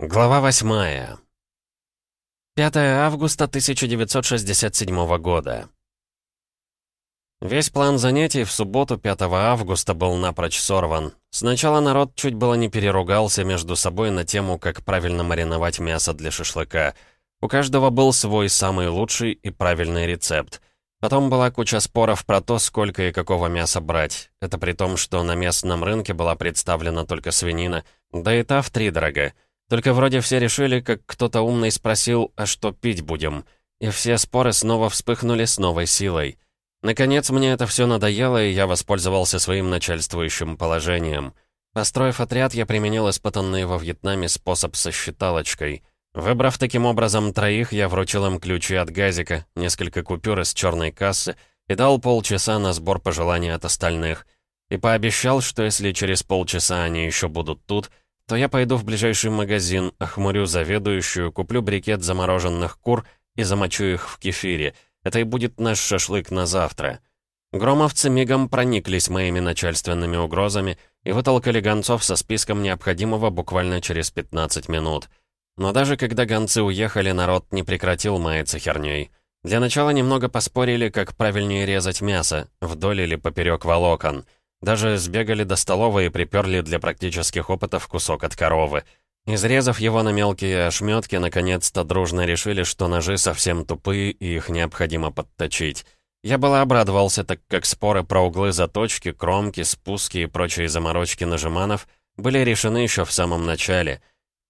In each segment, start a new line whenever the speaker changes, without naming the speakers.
Глава 8. 5 августа 1967 года. Весь план занятий в субботу 5 августа был напрочь сорван. Сначала народ чуть было не переругался между собой на тему, как правильно мариновать мясо для шашлыка. У каждого был свой самый лучший и правильный рецепт. Потом была куча споров про то, сколько и какого мяса брать. Это при том, что на местном рынке была представлена только свинина, да и та в три дорога. Только вроде все решили, как кто-то умный спросил, а что пить будем? И все споры снова вспыхнули с новой силой. Наконец, мне это все надоело, и я воспользовался своим начальствующим положением. Построив отряд, я применил испытанный во Вьетнаме способ со считалочкой. Выбрав таким образом троих, я вручил им ключи от газика, несколько купюр из черной кассы и дал полчаса на сбор пожеланий от остальных. И пообещал, что если через полчаса они еще будут тут — то я пойду в ближайший магазин, охмурю заведующую, куплю брикет замороженных кур и замочу их в кефире. Это и будет наш шашлык на завтра. Громовцы мигом прониклись моими начальственными угрозами и вытолкали гонцов со списком необходимого буквально через 15 минут. Но даже когда гонцы уехали, народ не прекратил маяться херней. Для начала немного поспорили, как правильнее резать мясо, вдоль или поперек волокон — даже сбегали до столовой и приперли для практических опытов кусок от коровы. Изрезав его на мелкие ошметки, наконец-то дружно решили, что ножи совсем тупые и их необходимо подточить. Я было обрадовался, так как споры про углы заточки, кромки, спуски и прочие заморочки нажиманов были решены еще в самом начале.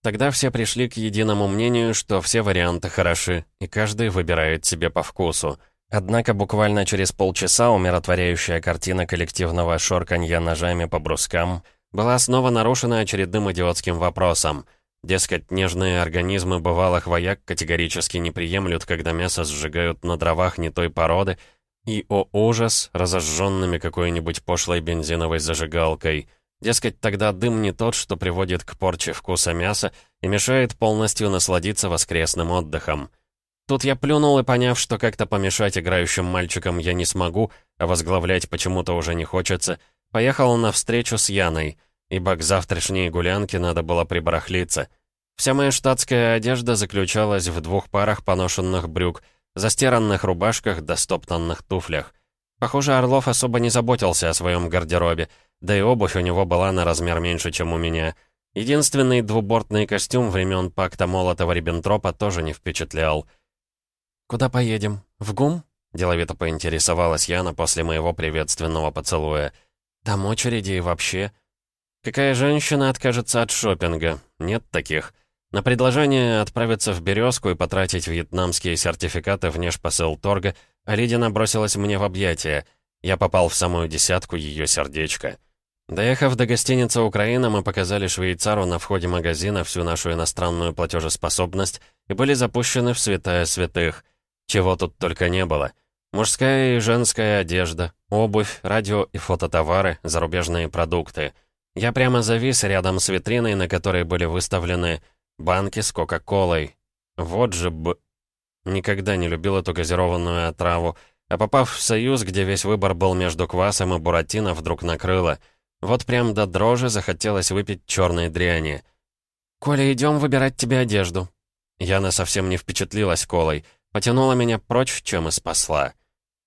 Тогда все пришли к единому мнению, что все варианты хороши, и каждый выбирает себе по вкусу. Однако буквально через полчаса умиротворяющая картина коллективного шорканья ножами по брускам была снова нарушена очередным идиотским вопросом. Дескать, нежные организмы бывалых вояк категорически не приемлют, когда мясо сжигают на дровах не той породы, и, о ужас, разожженными какой-нибудь пошлой бензиновой зажигалкой. Дескать, тогда дым не тот, что приводит к порче вкуса мяса и мешает полностью насладиться воскресным отдыхом. Тут я плюнул и, поняв, что как-то помешать играющим мальчикам я не смогу, а возглавлять почему-то уже не хочется, поехал на встречу с Яной, ибо к завтрашней гулянке надо было прибарахлиться. Вся моя штатская одежда заключалась в двух парах поношенных брюк, застиранных рубашках да стоптанных туфлях. Похоже, Орлов особо не заботился о своем гардеробе, да и обувь у него была на размер меньше, чем у меня. Единственный двубортный костюм времен пакта Молотова-Риббентропа тоже не впечатлял — «Куда поедем? В ГУМ?» — деловито поинтересовалась Яна после моего приветственного поцелуя. «Там очереди и вообще...» «Какая женщина откажется от шопинга? Нет таких. На предложение отправиться в «Березку» и потратить вьетнамские сертификаты внешпосыл торга, Алидина бросилась мне в объятия. Я попал в самую десятку ее сердечка. Доехав до гостиницы «Украина», мы показали швейцару на входе магазина всю нашу иностранную платежеспособность и были запущены в святая святых — чего тут только не было. Мужская и женская одежда, обувь, радио и фототовары, зарубежные продукты. Я прямо завис рядом с витриной, на которой были выставлены банки с Кока-Колой. Вот же б... Никогда не любил эту газированную отраву, а попав в Союз, где весь выбор был между квасом и буратино, вдруг накрыло. Вот прям до дрожи захотелось выпить черной дряни. «Коля, идем выбирать тебе одежду». Яна совсем не впечатлилась колой. Потянула меня прочь, чем и спасла.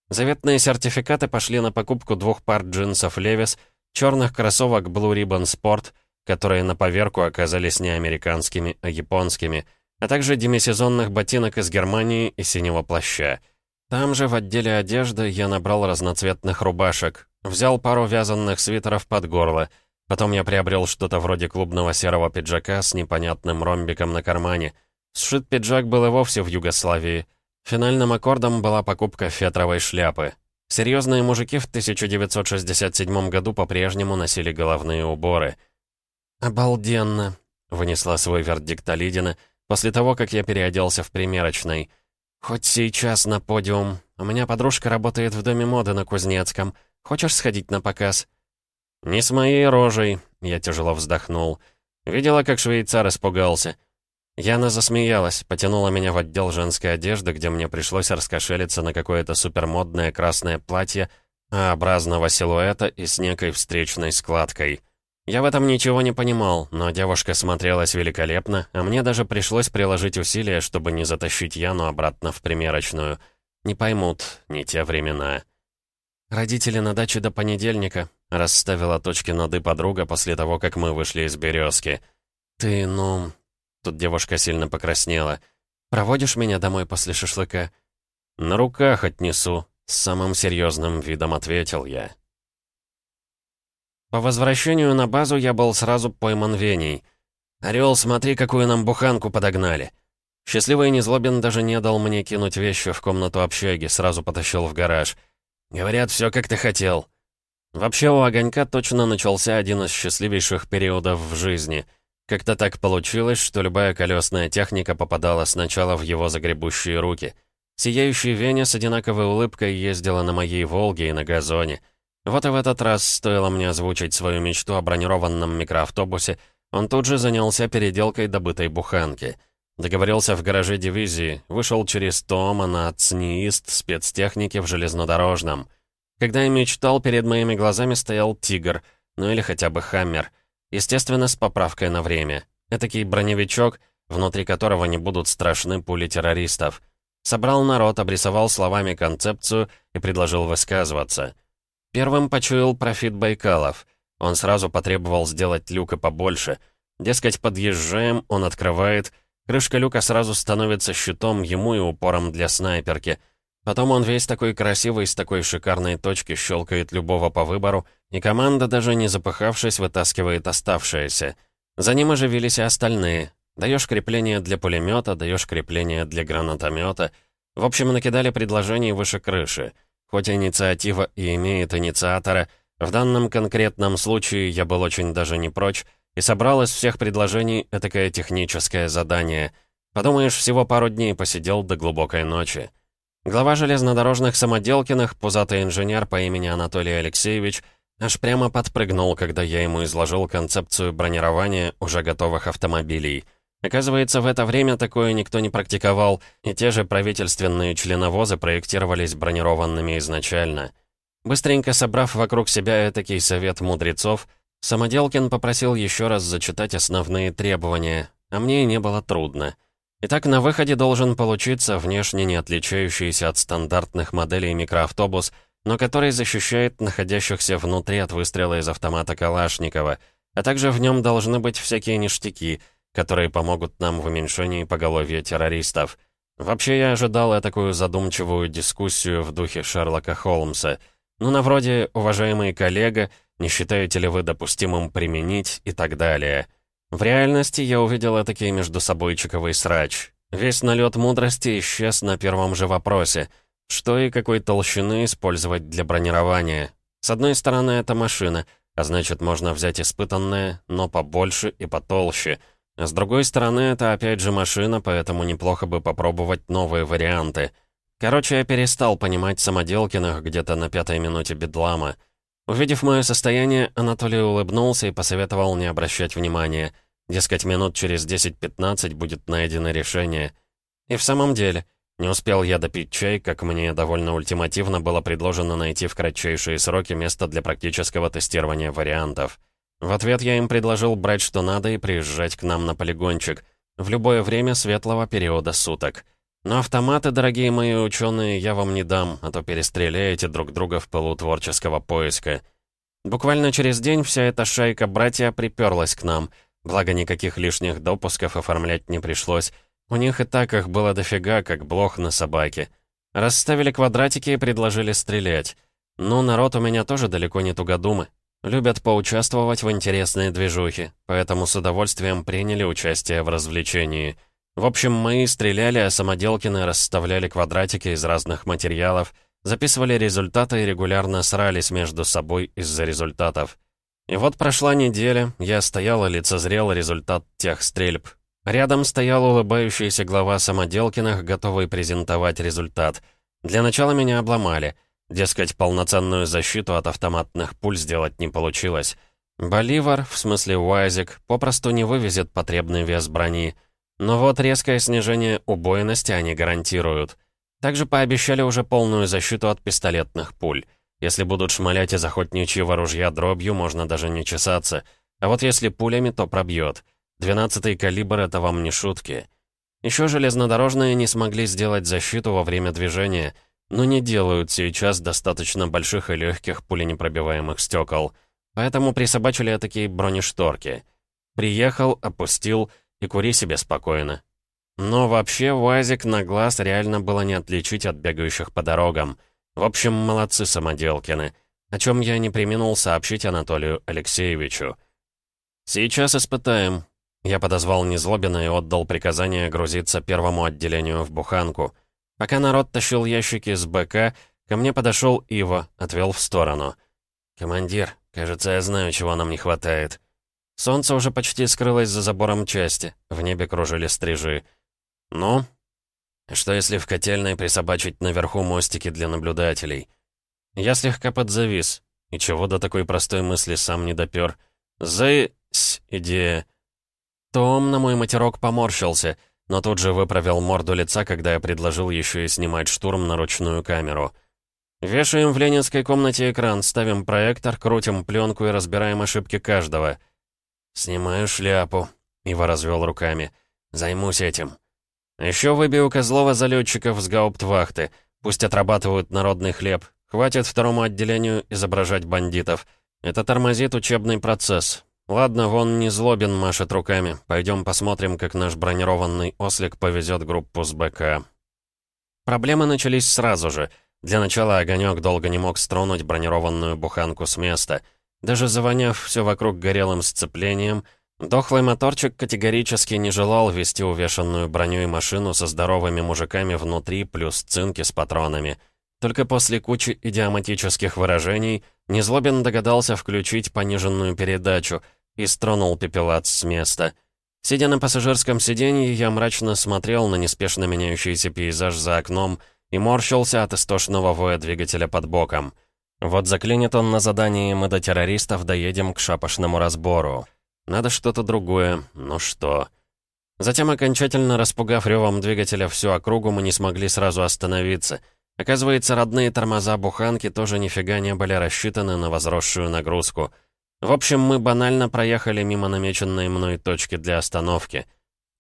Заветные сертификаты пошли на покупку двух пар джинсов «Левис», черных кроссовок Blue Ribbon Sport, которые на поверку оказались не американскими, а японскими, а также демисезонных ботинок из Германии и синего плаща. Там же в отделе одежды я набрал разноцветных рубашек, взял пару вязанных свитеров под горло, потом я приобрел что-то вроде клубного серого пиджака с непонятным ромбиком на кармане. Сшит пиджак был и вовсе в Югославии — Финальным аккордом была покупка фетровой шляпы. Серьезные мужики в 1967 году по-прежнему носили головные уборы. «Обалденно!» — вынесла свой вердикт Алидина после того, как я переоделся в примерочной. «Хоть сейчас на подиум. У меня подружка работает в доме моды на Кузнецком. Хочешь сходить на показ?» «Не с моей рожей», — я тяжело вздохнул. Видела, как швейцар испугался. Яна засмеялась, потянула меня в отдел женской одежды, где мне пришлось раскошелиться на какое-то супермодное красное платье А-образного силуэта и с некой встречной складкой. Я в этом ничего не понимал, но девушка смотрелась великолепно, а мне даже пришлось приложить усилия, чтобы не затащить Яну обратно в примерочную. Не поймут, не те времена. «Родители на даче до понедельника», — расставила точки над «и» подруга после того, как мы вышли из «Березки». «Ты, ну...» Тут девушка сильно покраснела. «Проводишь меня домой после шашлыка?» «На руках отнесу», — с самым серьезным видом ответил я. По возвращению на базу я был сразу пойман Веней. «Орел, смотри, какую нам буханку подогнали!» Счастливый Незлобин даже не дал мне кинуть вещи в комнату общаги, сразу потащил в гараж. «Говорят, все как ты хотел». Вообще у Огонька точно начался один из счастливейших периодов в жизни. Как-то так получилось, что любая колесная техника попадала сначала в его загребущие руки. Сияющий Веня с одинаковой улыбкой ездила на моей «Волге» и на газоне — вот и в этот раз стоило мне озвучить свою мечту о бронированном микроавтобусе, он тут же занялся переделкой добытой буханки. Договорился в гараже дивизии, вышел через Тома на ЦНИИСТ спецтехники в железнодорожном. Когда я мечтал, перед моими глазами стоял «Тигр», ну или хотя бы «Хаммер». Естественно, с поправкой на время. Этакий броневичок, внутри которого не будут страшны пули террористов. Собрал народ, обрисовал словами концепцию и предложил высказываться — Первым почуял профит Байкалов. Он сразу потребовал сделать люка побольше. Дескать, подъезжаем, он открывает. Крышка люка сразу становится щитом ему и упором для снайперки. Потом он весь такой красивый, с такой шикарной точки щелкает любого по выбору, и команда, даже не запыхавшись, вытаскивает оставшееся. За ним оживились и остальные. Даешь крепление для пулемета, даешь крепление для гранатомета. В общем, накидали предложений выше крыши. Хоть инициатива и имеет инициатора, в данном конкретном случае я был очень даже не прочь, и собрал из всех предложений этакое техническое задание. Подумаешь, всего пару дней посидел до глубокой ночи. Глава железнодорожных самоделкиных, пузатый инженер по имени Анатолий Алексеевич, аж прямо подпрыгнул, когда я ему изложил концепцию бронирования уже готовых автомобилей — Оказывается, в это время такое никто не практиковал, и те же правительственные членовозы проектировались бронированными изначально. Быстренько собрав вокруг себя этакий совет мудрецов, Самоделкин попросил еще раз зачитать основные требования, а мне не было трудно. Итак, на выходе должен получиться внешне не отличающийся от стандартных моделей микроавтобус, но который защищает находящихся внутри от выстрела из автомата Калашникова, а также в нем должны быть всякие ништяки — которые помогут нам в уменьшении поголовья террористов. Вообще, я ожидал такую задумчивую дискуссию в духе Шерлока Холмса. Ну, на вроде «Уважаемый коллега, не считаете ли вы допустимым применить?» и так далее. В реальности я увидел этакий между собойчиковый срач. Весь налет мудрости исчез на первом же вопросе. Что и какой толщины использовать для бронирования? С одной стороны, это машина, а значит, можно взять испытанное, но побольше и потолще — а с другой стороны, это опять же машина, поэтому неплохо бы попробовать новые варианты. Короче, я перестал понимать самоделкиных где-то на пятой минуте бедлама. Увидев мое состояние, Анатолий улыбнулся и посоветовал не обращать внимания. Дескать, минут через 10-15 будет найдено решение. И в самом деле, не успел я допить чай, как мне довольно ультимативно было предложено найти в кратчайшие сроки место для практического тестирования вариантов. В ответ я им предложил брать что надо и приезжать к нам на полигончик в любое время светлого периода суток. Но автоматы, дорогие мои ученые, я вам не дам, а то перестреляете друг друга в пылу творческого поиска. Буквально через день вся эта шайка братья приперлась к нам, благо никаких лишних допусков оформлять не пришлось. У них и так их было дофига, как блох на собаке. Расставили квадратики и предложили стрелять. Ну, народ у меня тоже далеко не тугодумы. Любят поучаствовать в интересные движухи, поэтому с удовольствием приняли участие в развлечении. В общем, мы стреляли, а самоделкины расставляли квадратики из разных материалов, записывали результаты и регулярно срались между собой из-за результатов. И вот прошла неделя, я стоял и лицезрел результат тех стрельб. Рядом стоял улыбающийся глава самоделкиных, готовый презентовать результат. Для начала меня обломали — Дескать, полноценную защиту от автоматных пуль сделать не получилось. Боливар, в смысле Уайзик, попросту не вывезет потребный вес брони. Но вот резкое снижение убойности они гарантируют. Также пообещали уже полную защиту от пистолетных пуль. Если будут шмалять из охотничьего ружья дробью, можно даже не чесаться. А вот если пулями, то пробьет. Двенадцатый калибр — это вам не шутки. Еще железнодорожные не смогли сделать защиту во время движения, но не делают сейчас достаточно больших и легких пуленепробиваемых стекол. Поэтому присобачили такие бронешторки. Приехал, опустил и кури себе спокойно. Но вообще УАЗик на глаз реально было не отличить от бегающих по дорогам. В общем, молодцы самоделкины. О чем я не применул сообщить Анатолию Алексеевичу. «Сейчас испытаем». Я подозвал Незлобина и отдал приказание грузиться первому отделению в буханку. Пока народ тащил ящики с БК, ко мне подошел Ива, отвел в сторону. «Командир, кажется, я знаю, чего нам не хватает». Солнце уже почти скрылось за забором части, в небе кружили стрижи. «Ну?» «Что если в котельной присобачить наверху мостики для наблюдателей?» Я слегка подзавис. И чего до такой простой мысли сам не допер. «Зы-сь, идея!» Том на мой матерок поморщился, но тут же выправил морду лица, когда я предложил еще и снимать штурм на ручную камеру. «Вешаем в ленинской комнате экран, ставим проектор, крутим пленку и разбираем ошибки каждого». «Снимаю шляпу», — Ива развел руками. «Займусь этим». Еще выбью Козлова залетчиков с гауптвахты. Пусть отрабатывают народный хлеб. Хватит второму отделению изображать бандитов. Это тормозит учебный процесс. Ладно, вон не злобен машет руками. Пойдем посмотрим, как наш бронированный ослик повезет группу с БК. Проблемы начались сразу же. Для начала огонек долго не мог стронуть бронированную буханку с места. Даже завоняв все вокруг горелым сцеплением, Дохлый моторчик категорически не желал вести увешанную броней машину со здоровыми мужиками внутри плюс цинки с патронами. Только после кучи идиоматических выражений Незлобин догадался включить пониженную передачу и стронул пепелац с места. Сидя на пассажирском сиденье, я мрачно смотрел на неспешно меняющийся пейзаж за окном и морщился от истошного воя двигателя под боком. Вот заклинит он на задании, мы до террористов доедем к шапошному разбору. Надо что-то другое, но что? Затем, окончательно распугав ревом двигателя всю округу, мы не смогли сразу остановиться. Оказывается, родные тормоза буханки тоже нифига не были рассчитаны на возросшую нагрузку. В общем, мы банально проехали мимо намеченной мной точки для остановки.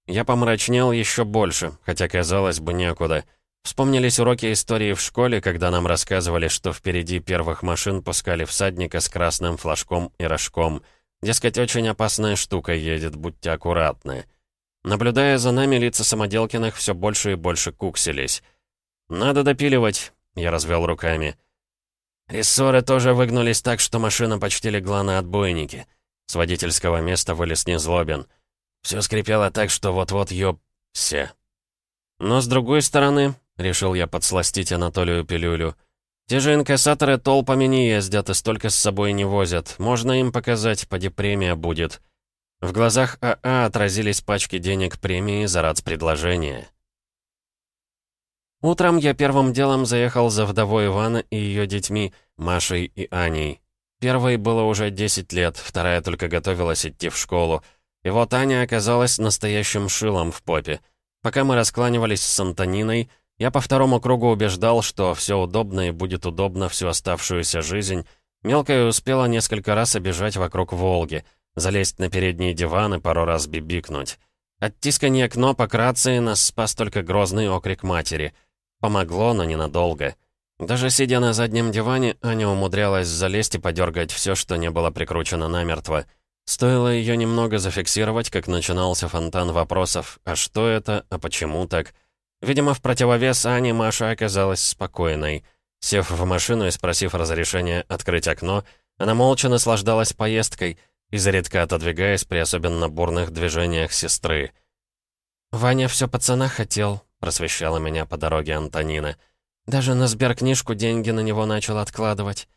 Я помрачнел еще больше, хотя, казалось бы, некуда. Вспомнились уроки истории в школе, когда нам рассказывали, что впереди первых машин пускали всадника с красным флажком и рожком — Дескать, очень опасная штука едет, будьте аккуратны. Наблюдая за нами, лица самоделкиных все больше и больше куксились. «Надо допиливать», — я развел руками. Рессоры тоже выгнулись так, что машина почти легла на отбойники. С водительского места вылез незлобен. Все скрипело так, что вот-вот ёб... все. Но с другой стороны, решил я подсластить Анатолию пилюлю, — те же инкассаторы толпами не ездят и столько с собой не возят. Можно им показать, поди премия будет. В глазах АА отразились пачки денег премии за предложения. Утром я первым делом заехал за вдовой Ивана и ее детьми, Машей и Аней. Первой было уже 10 лет, вторая только готовилась идти в школу. И вот Аня оказалась настоящим шилом в попе. Пока мы раскланивались с Антониной, я по второму кругу убеждал, что все удобно и будет удобно всю оставшуюся жизнь. Мелкая успела несколько раз обижать вокруг Волги, залезть на передний диван и пару раз бибикнуть. От тискания кнопок рации нас спас только грозный окрик матери. Помогло, но ненадолго. Даже сидя на заднем диване, Аня умудрялась залезть и подергать все, что не было прикручено намертво. Стоило ее немного зафиксировать, как начинался фонтан вопросов «А что это? А почему так?» Видимо, в противовес Ане Маша оказалась спокойной. Сев в машину и спросив разрешения открыть окно, она молча наслаждалась поездкой, изредка отодвигаясь при особенно бурных движениях сестры. «Ваня все пацана хотел», — просвещала меня по дороге Антонина. «Даже на сберкнижку деньги на него начал откладывать».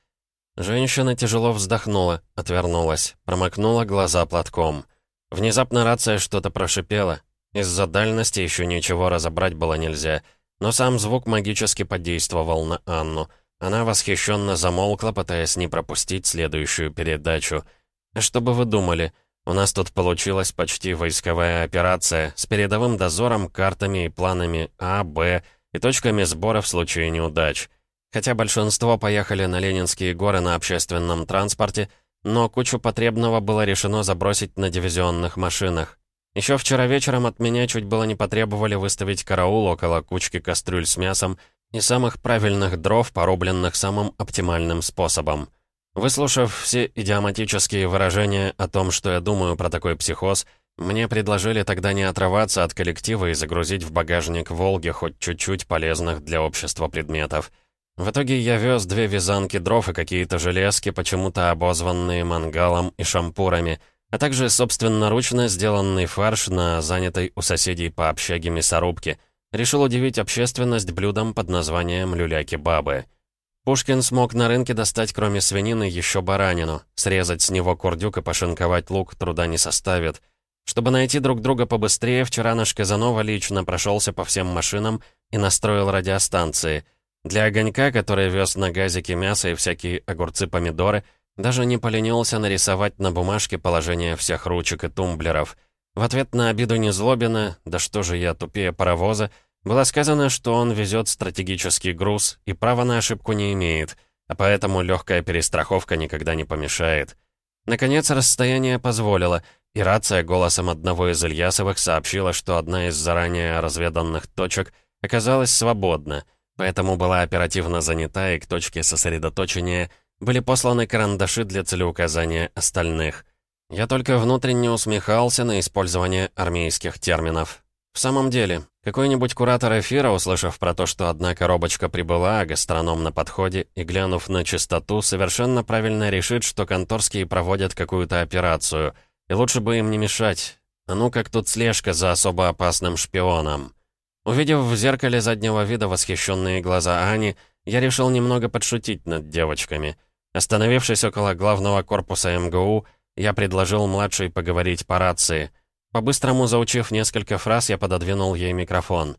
Женщина тяжело вздохнула, отвернулась, промокнула глаза платком. Внезапно рация что-то прошипела, из-за дальности еще ничего разобрать было нельзя, но сам звук магически подействовал на Анну. Она восхищенно замолкла, пытаясь не пропустить следующую передачу. Что бы вы думали? У нас тут получилась почти войсковая операция с передовым дозором, картами и планами А, Б и точками сбора в случае неудач. Хотя большинство поехали на Ленинские горы на общественном транспорте, но кучу потребного было решено забросить на дивизионных машинах. Еще вчера вечером от меня чуть было не потребовали выставить караул около кучки кастрюль с мясом и самых правильных дров, порубленных самым оптимальным способом. Выслушав все идиоматические выражения о том, что я думаю про такой психоз, мне предложили тогда не отрываться от коллектива и загрузить в багажник «Волги» хоть чуть-чуть полезных для общества предметов. В итоге я вез две вязанки дров и какие-то железки, почему-то обозванные мангалом и шампурами, а также собственноручно сделанный фарш на занятой у соседей по общаге мясорубке. Решил удивить общественность блюдом под названием «люля-кебабы». Пушкин смог на рынке достать, кроме свинины, еще баранину. Срезать с него курдюк и пошинковать лук труда не составит. Чтобы найти друг друга побыстрее, вчера наш Казанова лично прошелся по всем машинам и настроил радиостанции. Для огонька, который вез на газике мясо и всякие огурцы-помидоры, даже не поленился нарисовать на бумажке положение всех ручек и тумблеров. В ответ на обиду Незлобина, да что же я тупее паровоза, было сказано, что он везет стратегический груз и права на ошибку не имеет, а поэтому легкая перестраховка никогда не помешает. Наконец, расстояние позволило, и рация голосом одного из Ильясовых сообщила, что одна из заранее разведанных точек оказалась свободна, поэтому была оперативно занята, и к точке сосредоточения были посланы карандаши для целеуказания остальных. Я только внутренне усмехался на использование армейских терминов. В самом деле, какой-нибудь куратор эфира, услышав про то, что одна коробочка прибыла, а гастроном на подходе, и глянув на чистоту, совершенно правильно решит, что конторские проводят какую-то операцию, и лучше бы им не мешать. А ну как тут слежка за особо опасным шпионом. Увидев в зеркале заднего вида восхищенные глаза Ани, я решил немного подшутить над девочками. Остановившись около главного корпуса МГУ, я предложил младшей поговорить по рации — по-быстрому заучив несколько фраз, я пододвинул ей микрофон.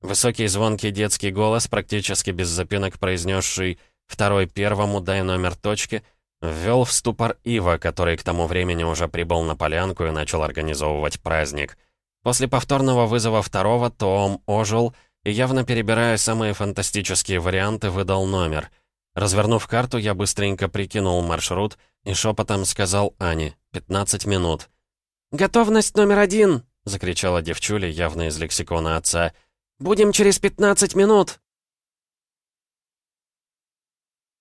Высокий звонкий детский голос, практически без запинок произнесший «второй первому, дай номер точки», ввел в ступор Ива, который к тому времени уже прибыл на полянку и начал организовывать праздник. После повторного вызова второго Том ожил и, явно перебирая самые фантастические варианты, выдал номер. Развернув карту, я быстренько прикинул маршрут и шепотом сказал Ане «15 минут».
«Готовность номер один!» — закричала девчуля, явно из лексикона отца. «Будем через пятнадцать минут!»